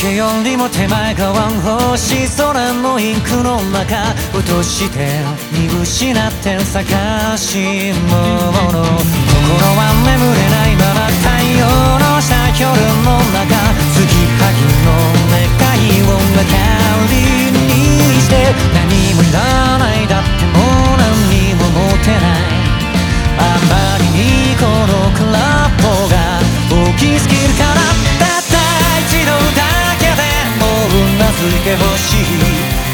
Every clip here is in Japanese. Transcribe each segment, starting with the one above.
けよりも手前側星空のインクの中落として見失って探し物。は眠れないまま太陽の下夜の中継ぎはぎの願いを明かりにして何もいらないだってもう何にも持てないあまりにこの空っぽが大きすぎるからたった一度だけでもうなずいてほしい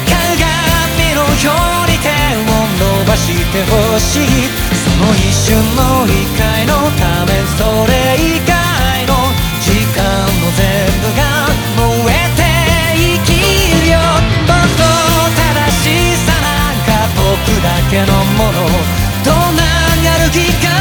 鏡のように手を伸ばしてほしいの一瞬の一回のためそれ以外の時間の全部が燃えて生きるよ。もっと正しさなんか僕だけのもの。どんな歩き方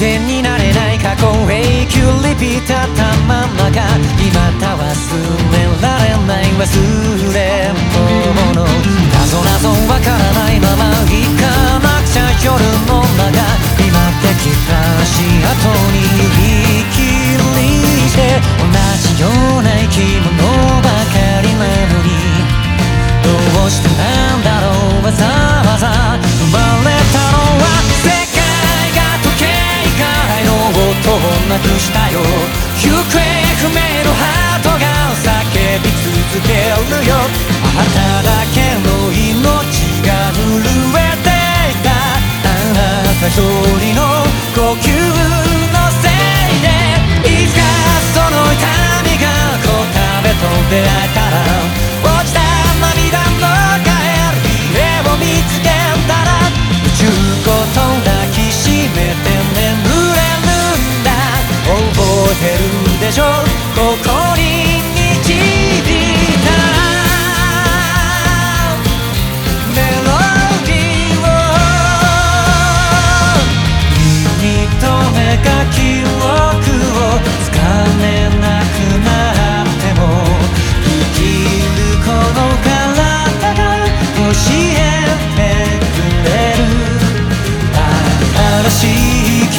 思い出になれない過去永久リピーターたまんまが今た忘れられない忘れ物謎謎わからないまま行かなくちゃ夜の中今できた足跡に指切りして同じような生き物ばかりなのにどうしてななくしたよ。でしょここに導いたメロディーを気に留めか記憶をつかめなくなっても生きるこの体が教えてくれる新しい傷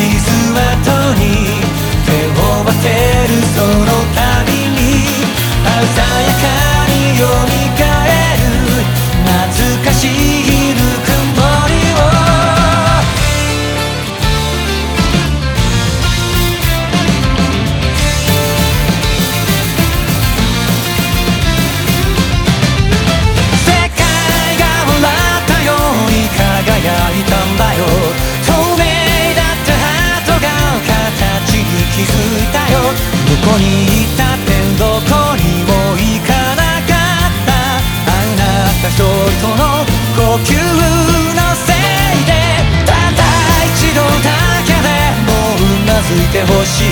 跡にかに蘇る懐かしいぬくもりを世界が笑ったように輝いたんだよ。透明だったハートが形に気づいたよ。どこにてほしい